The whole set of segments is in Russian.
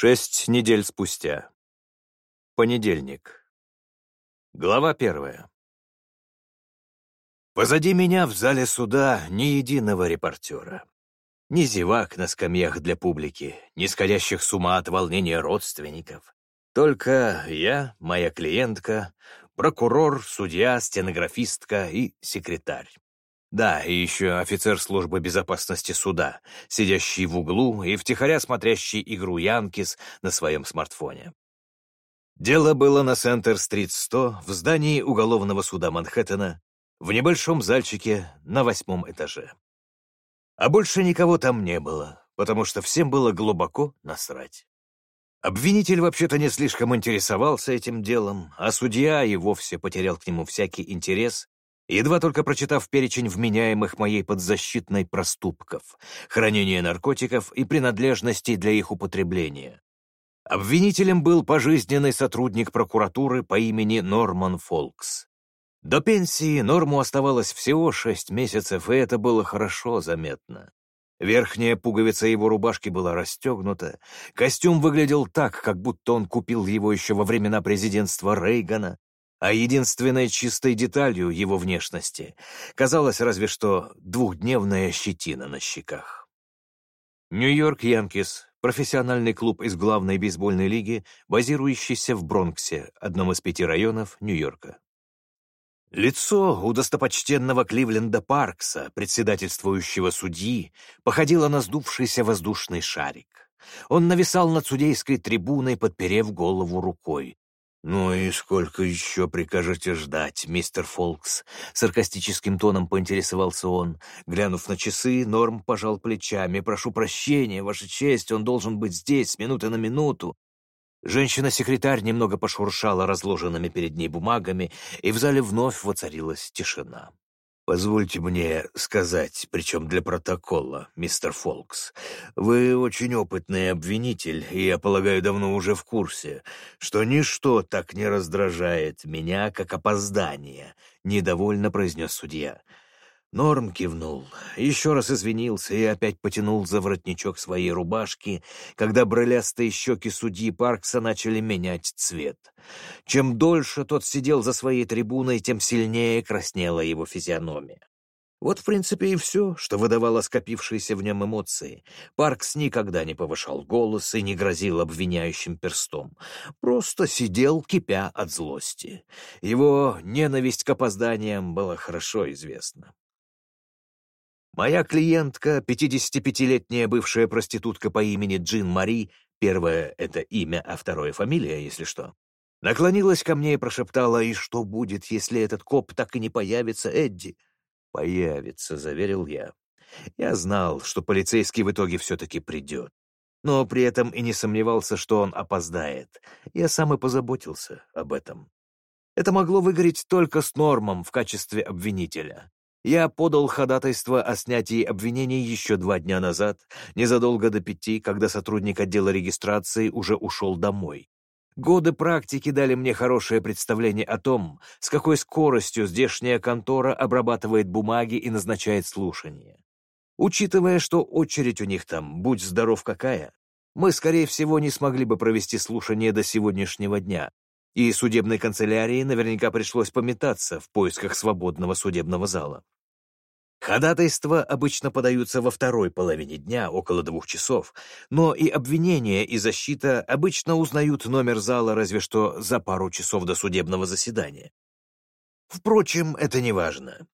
Шесть недель спустя. Понедельник. Глава первая. Позади меня в зале суда ни единого репортера. Ни зевак на скамьях для публики, ни сходящих с ума от волнения родственников. Только я, моя клиентка, прокурор, судья, стенографистка и секретарь. Да, и еще офицер службы безопасности суда, сидящий в углу и втихаря смотрящий игру Янкис на своем смартфоне. Дело было на Сентер-стрит 100 в здании уголовного суда Манхэттена в небольшом зальчике на восьмом этаже. А больше никого там не было, потому что всем было глубоко насрать. Обвинитель вообще-то не слишком интересовался этим делом, а судья и вовсе потерял к нему всякий интерес едва только прочитав перечень вменяемых моей подзащитной проступков, хранения наркотиков и принадлежностей для их употребления. Обвинителем был пожизненный сотрудник прокуратуры по имени Норман Фолкс. До пенсии Норму оставалось всего шесть месяцев, и это было хорошо заметно. Верхняя пуговица его рубашки была расстегнута, костюм выглядел так, как будто он купил его еще во времена президентства Рейгана, а единственной чистой деталью его внешности казалась разве что двухдневная щетина на щеках. Нью-Йорк Янкис — профессиональный клуб из главной бейсбольной лиги, базирующийся в Бронксе, одном из пяти районов Нью-Йорка. Лицо у достопочтенного Кливленда Паркса, председательствующего судьи, походило на сдувшийся воздушный шарик. Он нависал над судейской трибуной, подперев голову рукой. «Ну и сколько еще прикажете ждать, мистер Фолкс?» Саркастическим тоном поинтересовался он. Глянув на часы, Норм пожал плечами. «Прошу прощения, Ваша честь, он должен быть здесь минуты на минуту». Женщина-секретарь немного пошуршала разложенными перед ней бумагами, и в зале вновь воцарилась тишина. Позвольте мне сказать, причем для протокола, мистер Фолкс, вы очень опытный обвинитель, и, я полагаю, давно уже в курсе, что ничто так не раздражает меня, как опоздание, — недовольно произнес судья. Норм кивнул, еще раз извинился и опять потянул за воротничок своей рубашки, когда брылястые щеки судьи Паркса начали менять цвет. Чем дольше тот сидел за своей трибуной, тем сильнее краснела его физиономия. Вот, в принципе, и все, что выдавало скопившиеся в нем эмоции. Паркс никогда не повышал голос и не грозил обвиняющим перстом. Просто сидел, кипя от злости. Его ненависть к опозданиям была хорошо известна. Моя клиентка, 55-летняя бывшая проститутка по имени Джин Мари, первое — это имя, а второе — фамилия, если что, наклонилась ко мне и прошептала, «И что будет, если этот коп так и не появится, Эдди?» «Появится», — заверил я. Я знал, что полицейский в итоге все-таки придет, но при этом и не сомневался, что он опоздает. Я сам и позаботился об этом. Это могло выгореть только с Нормом в качестве обвинителя. Я подал ходатайство о снятии обвинений еще два дня назад, незадолго до пяти, когда сотрудник отдела регистрации уже ушел домой. Годы практики дали мне хорошее представление о том, с какой скоростью здешняя контора обрабатывает бумаги и назначает слушания. Учитывая, что очередь у них там, будь здоров какая, мы, скорее всего, не смогли бы провести слушание до сегодняшнего дня, и судебной канцелярии наверняка пришлось пометаться в поисках свободного судебного зала. Ходатайства обычно подаются во второй половине дня, около двух часов, но и обвинения и защита обычно узнают номер зала разве что за пару часов до судебного заседания. Впрочем, это не важно.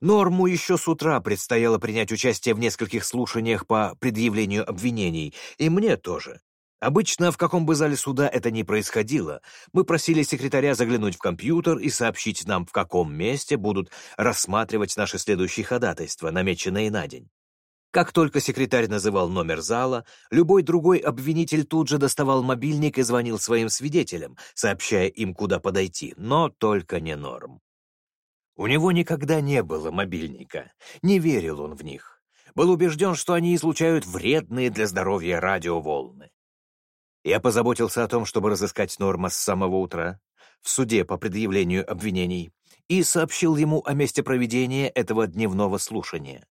Норму еще с утра предстояло принять участие в нескольких слушаниях по предъявлению обвинений, и мне тоже. Обычно, в каком бы зале суда это ни происходило, мы просили секретаря заглянуть в компьютер и сообщить нам, в каком месте будут рассматривать наши следующие ходатайства, намеченные на день. Как только секретарь называл номер зала, любой другой обвинитель тут же доставал мобильник и звонил своим свидетелям, сообщая им, куда подойти, но только не Норм. У него никогда не было мобильника, не верил он в них. Был убежден, что они излучают вредные для здоровья радиоволны. Я позаботился о том, чтобы разыскать Норма с самого утра в суде по предъявлению обвинений и сообщил ему о месте проведения этого дневного слушания.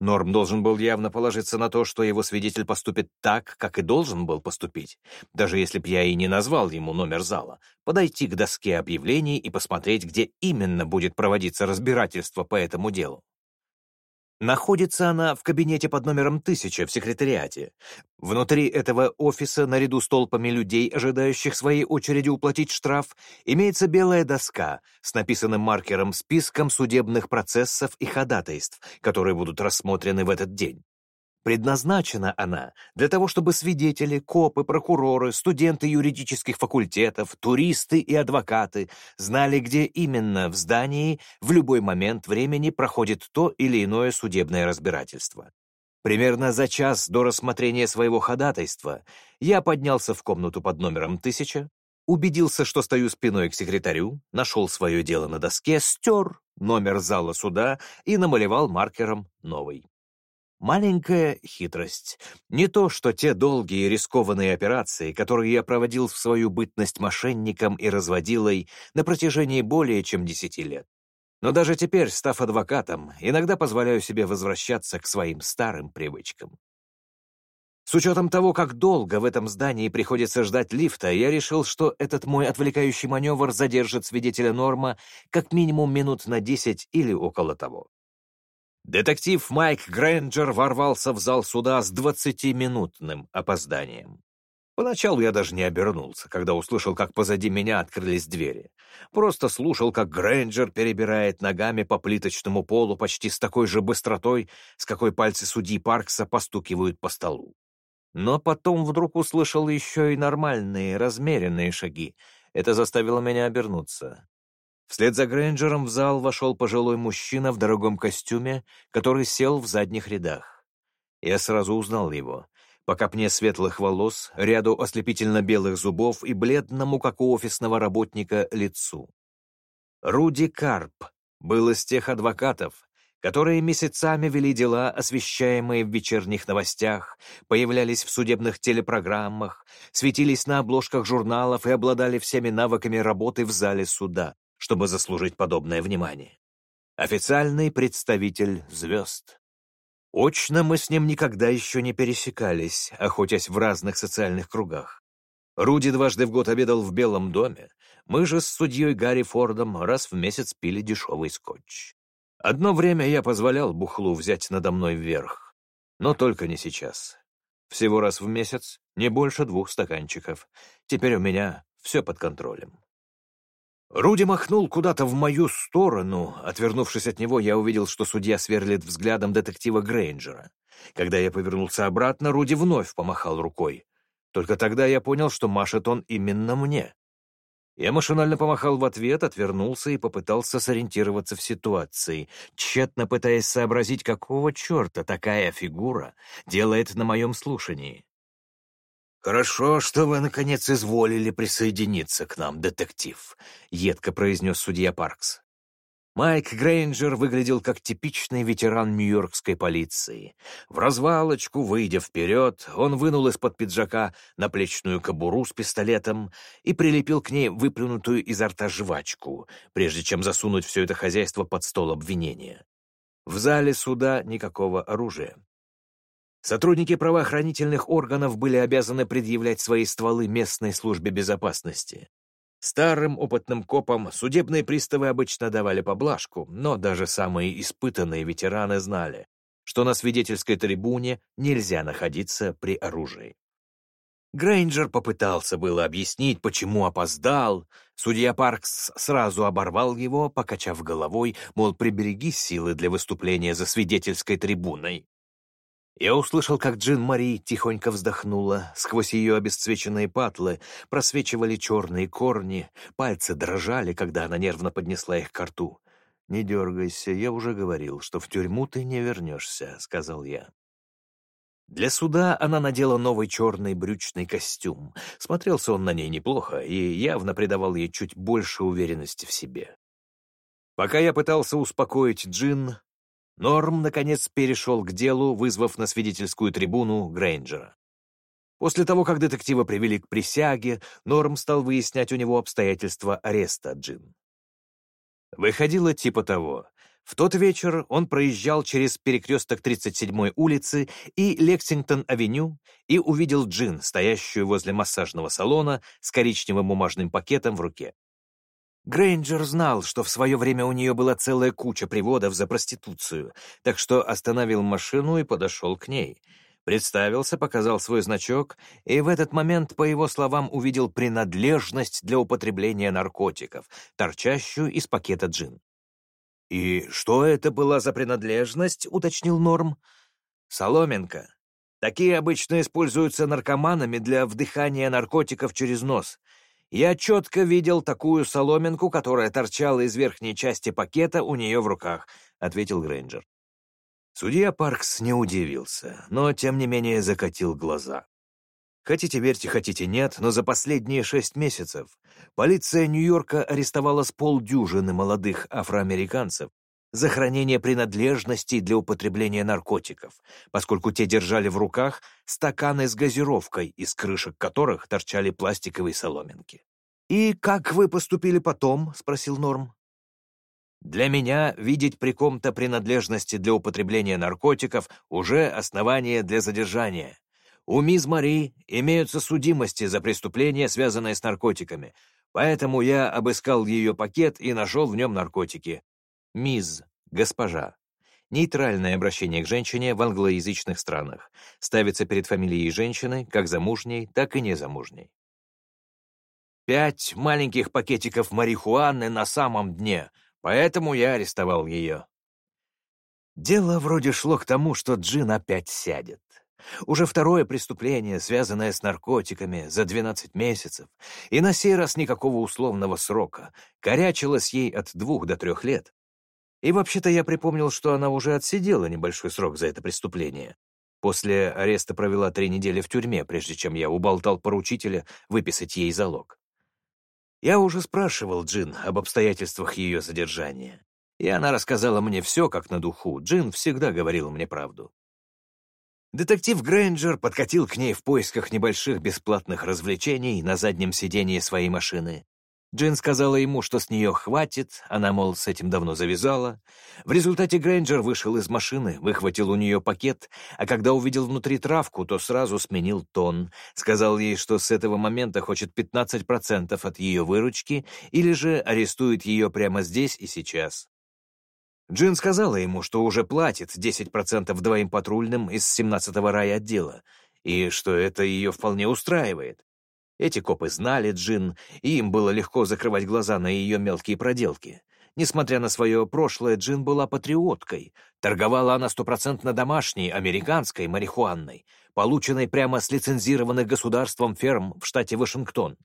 Норм должен был явно положиться на то, что его свидетель поступит так, как и должен был поступить, даже если б я и не назвал ему номер зала, подойти к доске объявлений и посмотреть, где именно будет проводиться разбирательство по этому делу. Находится она в кабинете под номером 1000 в секретариате. Внутри этого офиса, наряду с толпами людей, ожидающих своей очереди уплатить штраф, имеется белая доска с написанным маркером списком судебных процессов и ходатайств, которые будут рассмотрены в этот день. Предназначена она для того, чтобы свидетели, копы, прокуроры, студенты юридических факультетов, туристы и адвокаты знали, где именно в здании в любой момент времени проходит то или иное судебное разбирательство. Примерно за час до рассмотрения своего ходатайства я поднялся в комнату под номером 1000, убедился, что стою спиной к секретарю, нашел свое дело на доске, стер номер зала суда и намалевал маркером новый. Маленькая хитрость. Не то, что те долгие рискованные операции, которые я проводил в свою бытность мошенником и разводилой на протяжении более чем десяти лет. Но даже теперь, став адвокатом, иногда позволяю себе возвращаться к своим старым привычкам. С учетом того, как долго в этом здании приходится ждать лифта, я решил, что этот мой отвлекающий маневр задержит свидетеля Норма как минимум минут на десять или около того. Детектив Майк Грэнджер ворвался в зал суда с двадцатиминутным опозданием. Поначалу я даже не обернулся, когда услышал, как позади меня открылись двери. Просто слушал, как Грэнджер перебирает ногами по плиточному полу почти с такой же быстротой, с какой пальцы судьи Паркса постукивают по столу. Но потом вдруг услышал еще и нормальные, размеренные шаги. Это заставило меня обернуться. Вслед за Грейнджером в зал вошел пожилой мужчина в дорогом костюме, который сел в задних рядах. Я сразу узнал его. По копне светлых волос, ряду ослепительно-белых зубов и бледному, как у офисного работника, лицу. Руди Карп был из тех адвокатов, которые месяцами вели дела, освещаемые в вечерних новостях, появлялись в судебных телепрограммах, светились на обложках журналов и обладали всеми навыками работы в зале суда чтобы заслужить подобное внимание. Официальный представитель звезд. Очно мы с ним никогда еще не пересекались, охотясь в разных социальных кругах. Руди дважды в год обедал в Белом доме, мы же с судьей Гарри Фордом раз в месяц пили дешевый скотч. Одно время я позволял Бухлу взять надо мной вверх, но только не сейчас. Всего раз в месяц, не больше двух стаканчиков. Теперь у меня все под контролем. Руди махнул куда-то в мою сторону. Отвернувшись от него, я увидел, что судья сверлит взглядом детектива Грейнджера. Когда я повернулся обратно, Руди вновь помахал рукой. Только тогда я понял, что машет он именно мне. Я машинально помахал в ответ, отвернулся и попытался сориентироваться в ситуации, тщетно пытаясь сообразить, какого черта такая фигура делает на моем слушании. «Хорошо, что вы, наконец, изволили присоединиться к нам, детектив», — едко произнес судья Паркс. Майк Грейнджер выглядел как типичный ветеран нью-йоркской полиции. В развалочку, выйдя вперед, он вынул из-под пиджака наплечную кобуру с пистолетом и прилепил к ней выплюнутую изо рта жвачку, прежде чем засунуть все это хозяйство под стол обвинения. В зале суда никакого оружия. Сотрудники правоохранительных органов были обязаны предъявлять свои стволы местной службе безопасности. Старым опытным копам судебные приставы обычно давали поблажку, но даже самые испытанные ветераны знали, что на свидетельской трибуне нельзя находиться при оружии. Грейнджер попытался было объяснить, почему опоздал. Судья Паркс сразу оборвал его, покачав головой, мол, прибереги силы для выступления за свидетельской трибуной. Я услышал, как Джин Мари тихонько вздохнула. Сквозь ее обесцвеченные патлы просвечивали черные корни, пальцы дрожали, когда она нервно поднесла их к рту. «Не дергайся, я уже говорил, что в тюрьму ты не вернешься», — сказал я. Для суда она надела новый черный брючный костюм. Смотрелся он на ней неплохо и явно придавал ей чуть больше уверенности в себе. Пока я пытался успокоить Джин, Норм, наконец, перешел к делу, вызвав на свидетельскую трибуну Грейнджера. После того, как детектива привели к присяге, Норм стал выяснять у него обстоятельства ареста Джин. Выходило типа того. В тот вечер он проезжал через перекресток 37-й улицы и Лексингтон-авеню и увидел Джин, стоящую возле массажного салона с коричневым бумажным пакетом в руке. Грейнджер знал, что в свое время у нее была целая куча приводов за проституцию, так что остановил машину и подошел к ней. Представился, показал свой значок, и в этот момент, по его словам, увидел принадлежность для употребления наркотиков, торчащую из пакета джин. «И что это была за принадлежность?» — уточнил Норм. «Соломинка. Такие обычно используются наркоманами для вдыхания наркотиков через нос. Я четко видел такую соломинку, которая торчала из верхней части пакета у нее в руках», — ответил Грейнджер. Судья Паркс не удивился, но, тем не менее, закатил глаза. Хотите верьте, хотите нет, но за последние шесть месяцев полиция Нью-Йорка арестовала с полдюжины молодых афроамериканцев за хранение принадлежностей для употребления наркотиков, поскольку те держали в руках стаканы с газировкой, из крышек которых торчали пластиковые соломинки. «И как вы поступили потом?» — спросил Норм. «Для меня видеть при ком-то принадлежности для употребления наркотиков уже основание для задержания. У мисс Мари имеются судимости за преступления, связанные с наркотиками, поэтому я обыскал ее пакет и нашел в нем наркотики. Мисс, госпожа. Нейтральное обращение к женщине в англоязычных странах. Ставится перед фамилией женщины, как замужней, так и незамужней. Пять маленьких пакетиков марихуаны на самом дне, поэтому я арестовал ее. Дело вроде шло к тому, что Джин опять сядет. Уже второе преступление, связанное с наркотиками, за 12 месяцев, и на сей раз никакого условного срока, корячилась ей от двух до трех лет. И вообще-то я припомнил, что она уже отсидела небольшой срок за это преступление. После ареста провела три недели в тюрьме, прежде чем я уболтал поручителя выписать ей залог. Я уже спрашивал Джин об обстоятельствах ее задержания, и она рассказала мне все как на духу. Джин всегда говорил мне правду. Детектив Грейнджер подкатил к ней в поисках небольших бесплатных развлечений на заднем сидении своей машины. Джин сказала ему, что с нее хватит, она, мол, с этим давно завязала. В результате Грейнджер вышел из машины, выхватил у нее пакет, а когда увидел внутри травку, то сразу сменил тон. Сказал ей, что с этого момента хочет 15% от ее выручки или же арестует ее прямо здесь и сейчас. Джин сказала ему, что уже платит 10% двоим патрульным из 17-го райотдела, и что это ее вполне устраивает. Эти копы знали Джин, и им было легко закрывать глаза на ее мелкие проделки. Несмотря на свое прошлое, Джин была патриоткой. Торговала она стопроцентно домашней, американской марихуанной, полученной прямо с лицензированных государством ферм в штате Вашингтон.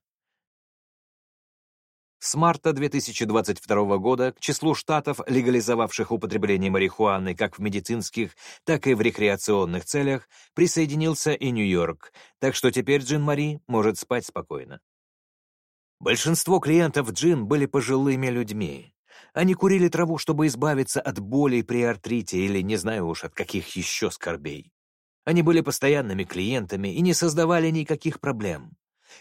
С марта 2022 года к числу штатов, легализовавших употребление марихуаны как в медицинских, так и в рекреационных целях, присоединился и Нью-Йорк, так что теперь Джин Мари может спать спокойно. Большинство клиентов Джин были пожилыми людьми. Они курили траву, чтобы избавиться от болей при артрите или не знаю уж от каких еще скорбей. Они были постоянными клиентами и не создавали никаких проблем.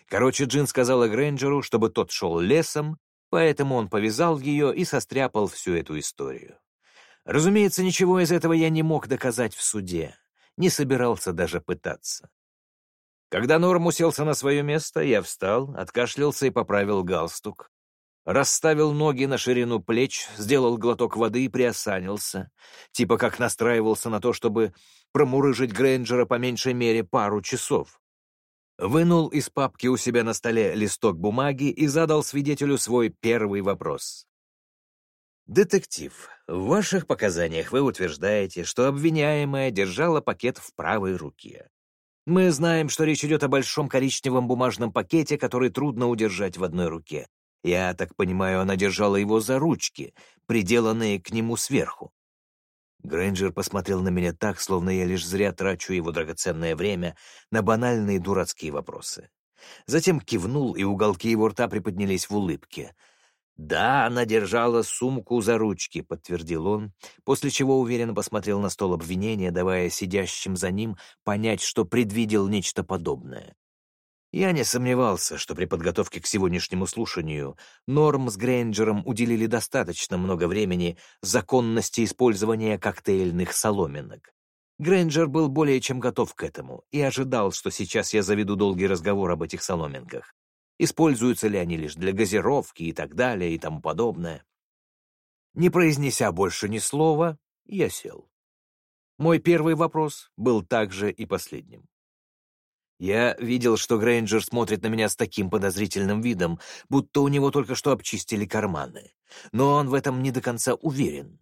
Короче, Джин сказала Грэнджеру, чтобы тот шел лесом, поэтому он повязал ее и состряпал всю эту историю. Разумеется, ничего из этого я не мог доказать в суде, не собирался даже пытаться. Когда Норм уселся на свое место, я встал, откашлялся и поправил галстук. Расставил ноги на ширину плеч, сделал глоток воды и приосанился, типа как настраивался на то, чтобы промурыжить Грейнджера по меньшей мере пару часов. Вынул из папки у себя на столе листок бумаги и задал свидетелю свой первый вопрос. «Детектив, в ваших показаниях вы утверждаете, что обвиняемая держала пакет в правой руке. Мы знаем, что речь идет о большом коричневом бумажном пакете, который трудно удержать в одной руке. Я так понимаю, она держала его за ручки, приделанные к нему сверху. Грейнджер посмотрел на меня так, словно я лишь зря трачу его драгоценное время на банальные дурацкие вопросы. Затем кивнул, и уголки его рта приподнялись в улыбке. «Да, она держала сумку за ручки», — подтвердил он, после чего уверенно посмотрел на стол обвинения, давая сидящим за ним понять, что предвидел нечто подобное. Я не сомневался, что при подготовке к сегодняшнему слушанию Норм с Грейнджером уделили достаточно много времени законности использования коктейльных соломинок. Грейнджер был более чем готов к этому и ожидал, что сейчас я заведу долгий разговор об этих соломинках. Используются ли они лишь для газировки и так далее и тому подобное. Не произнеся больше ни слова, я сел. Мой первый вопрос был также и последним. Я видел, что Грейнджер смотрит на меня с таким подозрительным видом, будто у него только что обчистили карманы. Но он в этом не до конца уверен.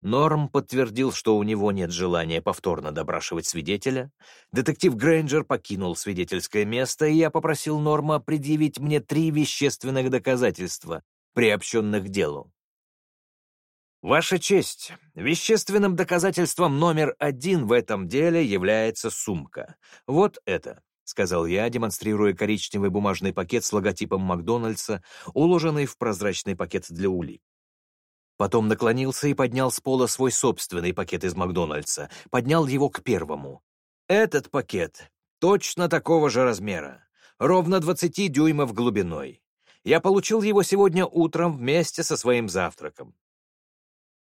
Норм подтвердил, что у него нет желания повторно допрашивать свидетеля. Детектив Грейнджер покинул свидетельское место, и я попросил Норма предъявить мне три вещественных доказательства, приобщенных к делу. Ваша честь, вещественным доказательством номер один в этом деле является сумка. Вот это, — сказал я, демонстрируя коричневый бумажный пакет с логотипом Макдональдса, уложенный в прозрачный пакет для улик. Потом наклонился и поднял с пола свой собственный пакет из Макдональдса, поднял его к первому. Этот пакет точно такого же размера, ровно 20 дюймов глубиной. Я получил его сегодня утром вместе со своим завтраком.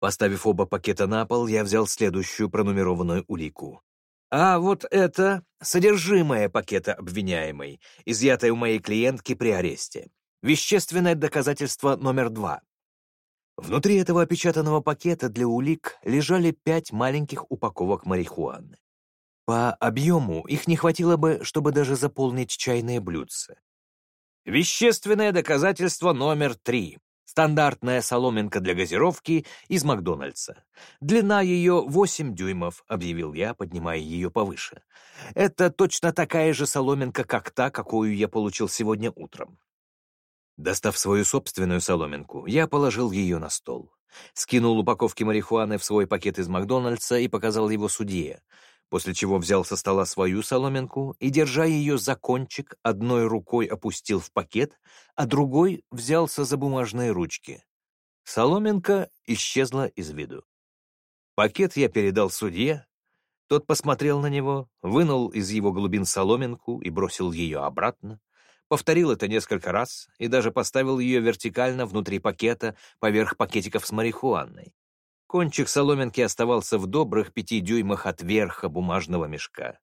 Поставив оба пакета на пол, я взял следующую пронумерованную улику. А вот это содержимое пакета обвиняемой, изъятое у моей клиентки при аресте. Вещественное доказательство номер два. Внутри этого опечатанного пакета для улик лежали пять маленьких упаковок марихуаны. По объему их не хватило бы, чтобы даже заполнить чайные блюдца. Вещественное доказательство номер три. Стандартная соломинка для газировки из Макдональдса. Длина ее 8 дюймов, объявил я, поднимая ее повыше. Это точно такая же соломинка, как та, какую я получил сегодня утром. Достав свою собственную соломинку, я положил ее на стол. Скинул упаковки марихуаны в свой пакет из Макдональдса и показал его судье после чего взял со стола свою соломинку и, держа ее за кончик, одной рукой опустил в пакет, а другой взялся за бумажные ручки. Соломинка исчезла из виду. Пакет я передал судье, тот посмотрел на него, вынул из его глубин соломинку и бросил ее обратно, повторил это несколько раз и даже поставил ее вертикально внутри пакета поверх пакетиков с марихуаной. Кончик соломинки оставался в добрых пяти дюймах от верха бумажного мешка.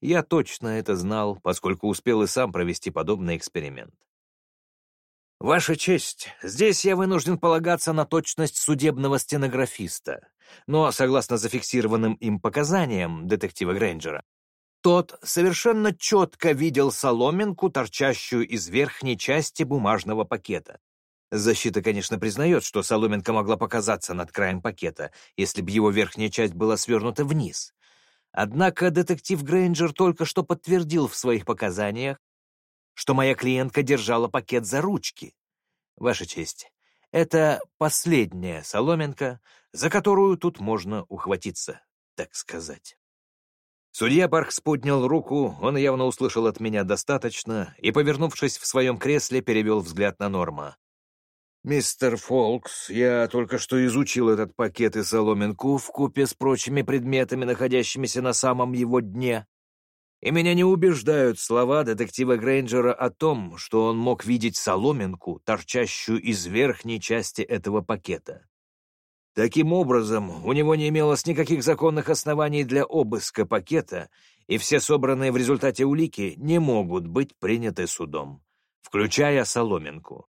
Я точно это знал, поскольку успел и сам провести подобный эксперимент. «Ваша честь, здесь я вынужден полагаться на точность судебного стенографиста, но, согласно зафиксированным им показаниям детектива Грейнджера, тот совершенно четко видел соломинку, торчащую из верхней части бумажного пакета. Защита, конечно, признает, что соломинка могла показаться над краем пакета, если бы его верхняя часть была свернута вниз. Однако детектив Грейнджер только что подтвердил в своих показаниях, что моя клиентка держала пакет за ручки. Ваша честь, это последняя соломинка, за которую тут можно ухватиться, так сказать. Судья Баркс поднял руку, он явно услышал от меня достаточно, и, повернувшись в своем кресле, перевел взгляд на Норма. «Мистер Фолкс, я только что изучил этот пакет и соломинку в купе с прочими предметами, находящимися на самом его дне. И меня не убеждают слова детектива Грейнджера о том, что он мог видеть соломинку, торчащую из верхней части этого пакета. Таким образом, у него не имелось никаких законных оснований для обыска пакета, и все собранные в результате улики не могут быть приняты судом, включая соломинку.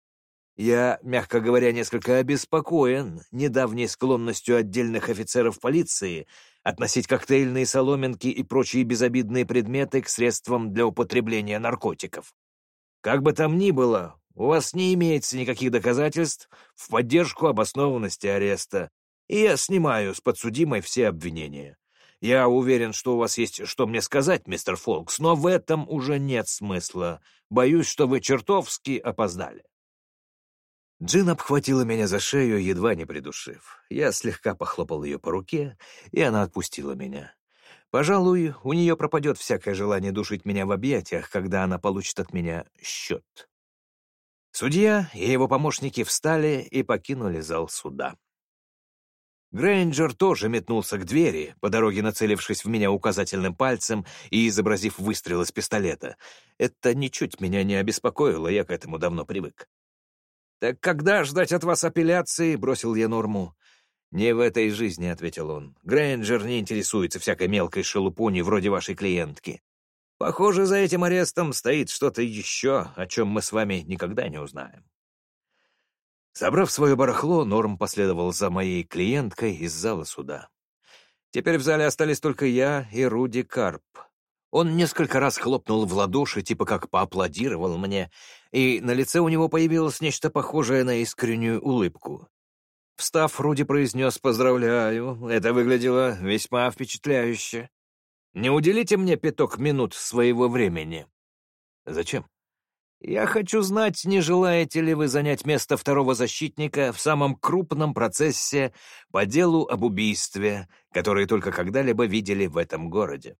Я, мягко говоря, несколько обеспокоен недавней склонностью отдельных офицеров полиции относить коктейльные соломинки и прочие безобидные предметы к средствам для употребления наркотиков. Как бы там ни было, у вас не имеется никаких доказательств в поддержку обоснованности ареста, и я снимаю с подсудимой все обвинения. Я уверен, что у вас есть что мне сказать, мистер Фолкс, но в этом уже нет смысла. Боюсь, что вы чертовски опоздали. Джин обхватила меня за шею, едва не придушив. Я слегка похлопал ее по руке, и она отпустила меня. Пожалуй, у нее пропадет всякое желание душить меня в объятиях, когда она получит от меня счет. Судья и его помощники встали и покинули зал суда. Грейнджер тоже метнулся к двери, по дороге нацелившись в меня указательным пальцем и изобразив выстрел из пистолета. Это ничуть меня не обеспокоило, я к этому давно привык. «Так когда ждать от вас апелляции?» — бросил я Норму. «Не в этой жизни», — ответил он. «Грейнджер не интересуется всякой мелкой шелупони вроде вашей клиентки. Похоже, за этим арестом стоит что-то еще, о чем мы с вами никогда не узнаем». Собрав свое барахло, Норм последовал за моей клиенткой из зала суда. Теперь в зале остались только я и Руди Карп. Он несколько раз хлопнул в ладоши, типа как поаплодировал мне, и на лице у него появилось нечто похожее на искреннюю улыбку. Встав, Руди произнес «Поздравляю, это выглядело весьма впечатляюще. Не уделите мне пяток минут своего времени». «Зачем?» Я хочу знать, не желаете ли вы занять место второго защитника в самом крупном процессе по делу об убийстве, который только когда-либо видели в этом городе.